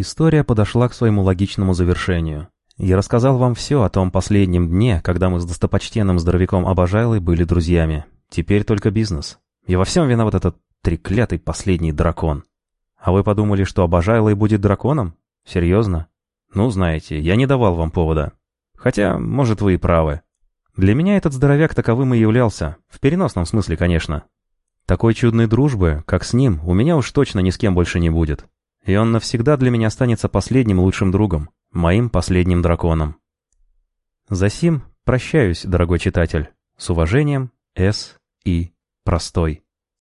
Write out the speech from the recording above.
История подошла к своему логичному завершению. Я рассказал вам все о том последнем дне, когда мы с достопочтенным здоровяком Обожайлой были друзьями. Теперь только бизнес. И во всем виноват этот треклятый последний дракон. А вы подумали, что Обожайлой будет драконом? Серьезно? Ну, знаете, я не давал вам повода. Хотя, может, вы и правы. Для меня этот здоровяк таковым и являлся. В переносном смысле, конечно. Такой чудной дружбы, как с ним, у меня уж точно ни с кем больше не будет. И он навсегда для меня останется последним лучшим другом, моим последним драконом. Засим прощаюсь, дорогой читатель. С уважением, С. И. Простой.